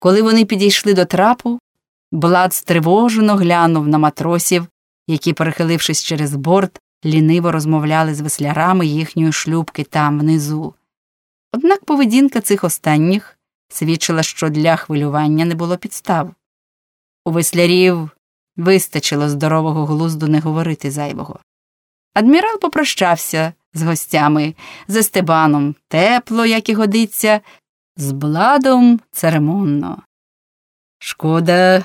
Коли вони підійшли до трапу, Блад стривожено глянув на матросів, які, перехилившись через борт, ліниво розмовляли з веслярами їхньої шлюбки там внизу. Однак поведінка цих останніх свідчила, що для хвилювання не було підстав. У веслярів вистачило здорового глузду не говорити зайвого. Адмірал попрощався з гостями, з Естебаном тепло, як і годиться, з бладом церемонно. Шкода,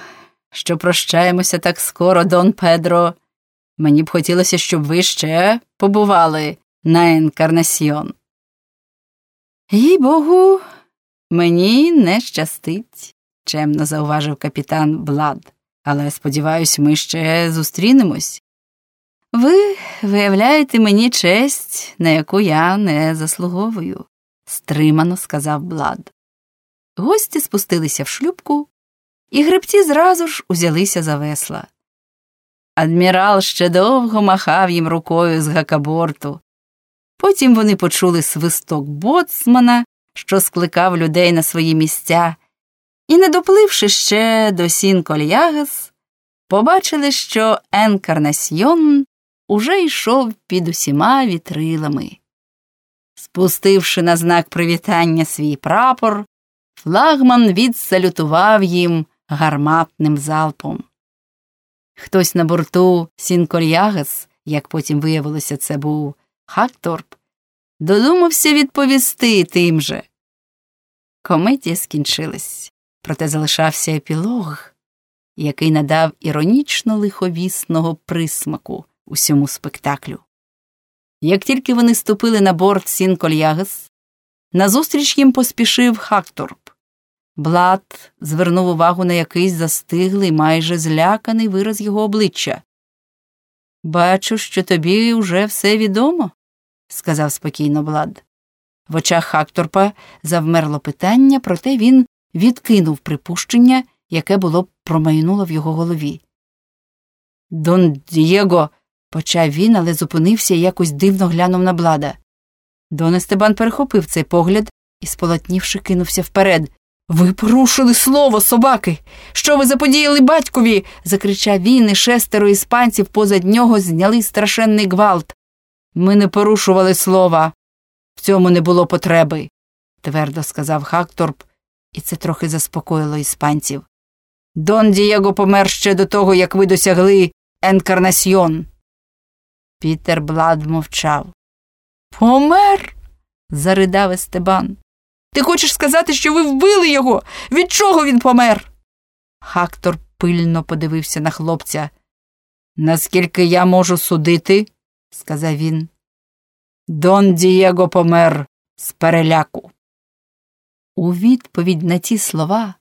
що прощаємося так скоро, Дон Педро. Мені б хотілося, щоб ви ще побували на Енкарнасьйон. Їй богу, мені не щастить, чемно зауважив капітан Блад, але сподіваюсь, ми ще зустрінемось. Ви виявляєте мені честь, на яку я не заслуговую, стримано сказав Блад. Гості спустилися в шлюбку, і гребці зразу ж узялися за весла. Адмірал ще довго махав їм рукою з гакаборту. Потім вони почули свисток боцмана, що скликав людей на свої місця, і, не допливши ще до сін Кольягас, побачили, що Енкарнасьйон уже йшов під усіма вітрилами. Спустивши на знак привітання свій прапор, флагман відсалютував їм гарматним залпом. Хтось на борту Сінкольягас, як потім виявилося, це був Хакторп, додумався відповісти тим же. Комедія скінчилась, проте залишався епілог, який надав іронічно лиховісного присмаку усьому спектаклю. Як тільки вони ступили на борт Сінкольягас, назустріч їм поспішив Хакторп. Блад звернув увагу на якийсь застиглий, майже зляканий вираз його обличчя. Бачу, що тобі вже все відомо, сказав спокійно Блад. В очах Хакторпа завмерло питання, проте він відкинув припущення, яке було промайнуло в його голові. Дон Дієго, почав він, але зупинився і якось дивно глянув на блада. Дон Естебан перехопив цей погляд і, сполотнівши, кинувся вперед. Ви порушили слово, собаки. Що ви заподіяли батькові? закричав він, і шестеро іспанців позад нього зняли страшенний гвалт. Ми не порушували слова. В цьому не було потреби, твердо сказав Хакторп, і це трохи заспокоїло іспанців. Дон Дієго помер ще до того, як ви досягли Енкарнасьйон. Пітер Блад мовчав. Помер? заридав Естебан. Ти хочеш сказати, що ви вбили його? Від чого він помер? Хактор пильно подивився на хлопця. Наскільки я можу судити, сказав він. Дон Дієго помер з переляку. У відповідь на ті слова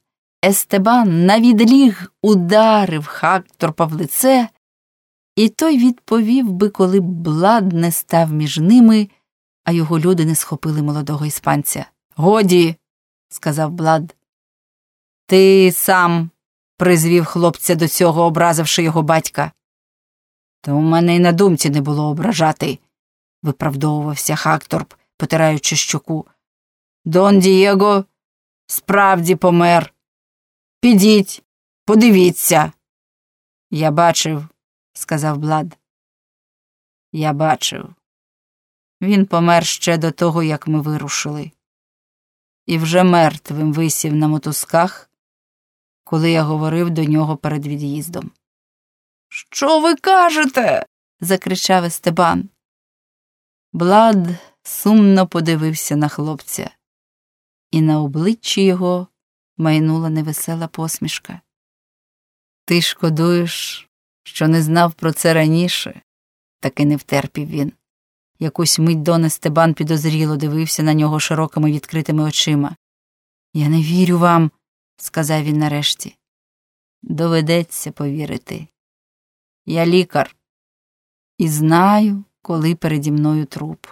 Естебан навідліг ударив Хакторпа в лице, і той відповів би, коли б блад не став між ними, а його люди не схопили молодого іспанця. Годі, сказав Блад. Ти сам призвів хлопця до цього, образивши його батька. Та у мене й на думці не було ображати, виправдовувався Хакторп, потираючи щоку. Дон Дієго справді помер. Підіть, подивіться. Я бачив, сказав Блад. Я бачив. Він помер ще до того, як ми вирушили і вже мертвим висів на мотузках, коли я говорив до нього перед від'їздом. Що ви кажете? закричав Естебан. Блад сумно подивився на хлопця, і на обличчі його майнула невесела посмішка. Ти шкодуєш, що не знав про це раніше, таки не втерпів він. Якусь мить Дон Естебан підозріло дивився на нього широкими відкритими очима. Я не вірю вам, сказав він нарешті. Доведеться повірити. Я лікар і знаю, коли переді мною труп.